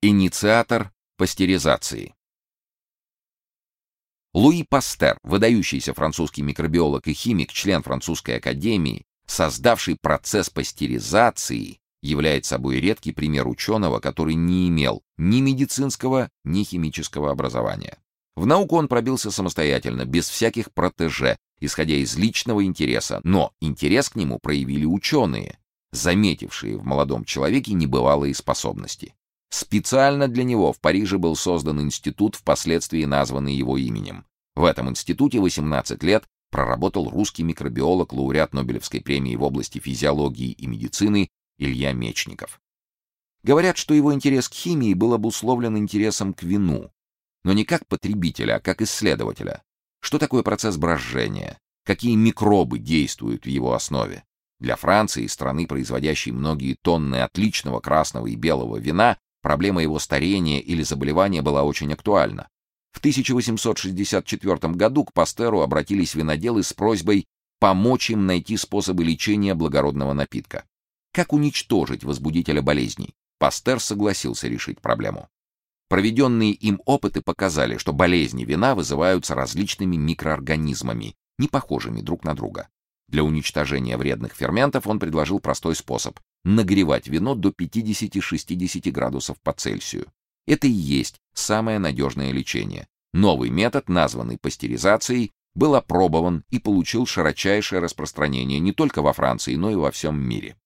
Инициатор пастеризации. Луи Пастер, выдающийся французский микробиолог и химик, член французской академии, создавший процесс пастеризации, является собой редкий пример ученого, который не имел ни медицинского, ни химического образования. В науку он пробился самостоятельно, без всяких протеже, исходя из личного интереса, но интерес к нему проявили ученые, заметившие в молодом человеке небывалые способности. Специально для него в Париже был создан институт, впоследствии названный его именем. В этом институте 18 лет проработал русский микробиолог, лауреат Нобелевской премии в области физиологии и медицины Илья Мечников. Говорят, что его интерес к химии был обусловлен интересом к вину, но не как потребителя, а как исследователя. Что такое процесс брожения? Какие микробы действуют в его основе? Для Франции, страны, производящей многие тонны отличного красного и белого вина, проблема его старения или заболевания была очень актуальна. В 1864 году к Пастеру обратились виноделы с просьбой помочь им найти способы лечения благородного напитка. Как уничтожить возбудителя болезней? Пастер согласился решить проблему. Проведенные им опыты показали, что болезни вина вызываются различными микроорганизмами, не похожими друг на друга. Для уничтожения вредных ферментов он предложил простой способ нагревать вино до 50-60 градусов по Цельсию. Это и есть самое надежное лечение. Новый метод, названный пастеризацией, был опробован и получил широчайшее распространение не только во Франции, но и во всем мире.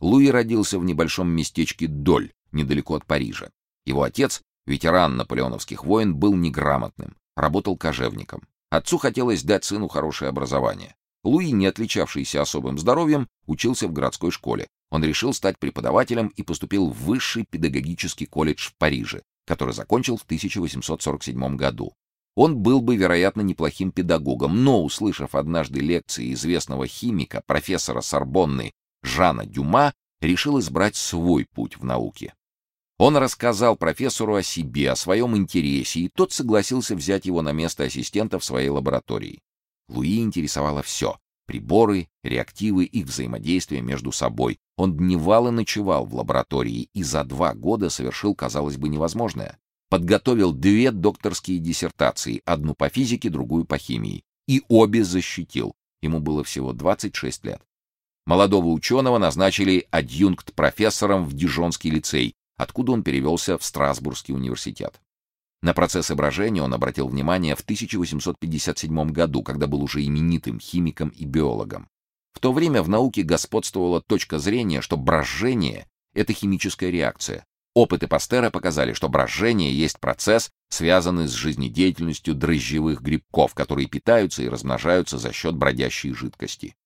Луи родился в небольшом местечке Доль, недалеко от Парижа. Его отец, ветеран наполеоновских войн, был неграмотным, работал кожевником. Отцу хотелось дать сыну хорошее образование. Луи, не отличавшийся особым здоровьем, учился в городской школе. Он решил стать преподавателем и поступил в высший педагогический колледж в Париже, который закончил в 1847 году. Он был бы, вероятно, неплохим педагогом, но, услышав однажды лекции известного химика, профессора Сорбонны Жана Дюма, решил избрать свой путь в науке. Он рассказал профессору о себе, о своем интересе, и тот согласился взять его на место ассистента в своей лаборатории. Луи интересовало все — приборы, реактивы, их взаимодействие между собой. Он дневал и ночевал в лаборатории и за два года совершил, казалось бы, невозможное. Подготовил две докторские диссертации, одну по физике, другую по химии, и обе защитил. Ему было всего 26 лет. Молодого ученого назначили адъюнкт-профессором в Дижонский лицей, откуда он перевелся в Страсбургский университет. На процесс брожения он обратил внимание в 1857 году, когда был уже именитым химиком и биологом. В то время в науке господствовала точка зрения, что брожение это химическая реакция. Опыты Пастера показали, что брожение есть процесс, связанный с жизнедеятельностью дрожжевых грибков, которые питаются и размножаются за счет бродящей жидкости.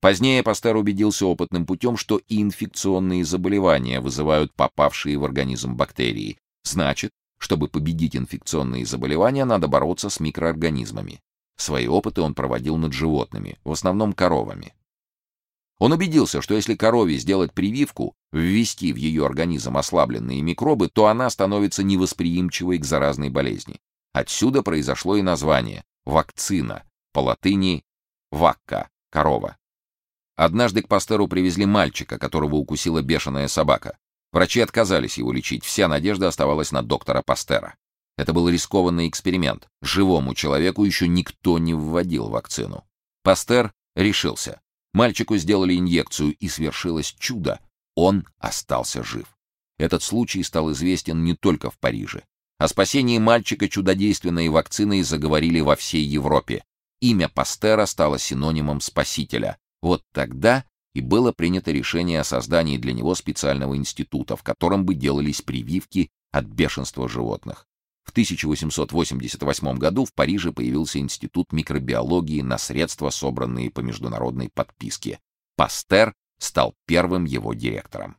Позднее Пастер убедился опытным путем, что и инфекционные заболевания вызывают попавшие в организм бактерии. Значит, чтобы победить инфекционные заболевания, надо бороться с микроорганизмами. Свои опыты он проводил над животными, в основном коровами. Он убедился, что если корове сделать прививку, ввести в ее организм ослабленные микробы, то она становится невосприимчивой к заразной болезни. Отсюда произошло и название вакцина, по латыни вакка корова. Однажды к Пастеру привезли мальчика, которого укусила бешеная собака. Врачи отказались его лечить, вся надежда оставалась на доктора Пастера. Это был рискованный эксперимент. Живому человеку еще никто не вводил вакцину. Пастер решился. Мальчику сделали инъекцию, и свершилось чудо. Он остался жив. Этот случай стал известен не только в Париже. О спасении мальчика чудодейственной вакциной заговорили во всей Европе. Имя Пастера стало синонимом спасителя. Вот тогда и было принято решение о создании для него специального института, в котором бы делались прививки от бешенства животных. В 1888 году в Париже появился институт микробиологии на средства, собранные по международной подписке. Пастер стал первым его директором.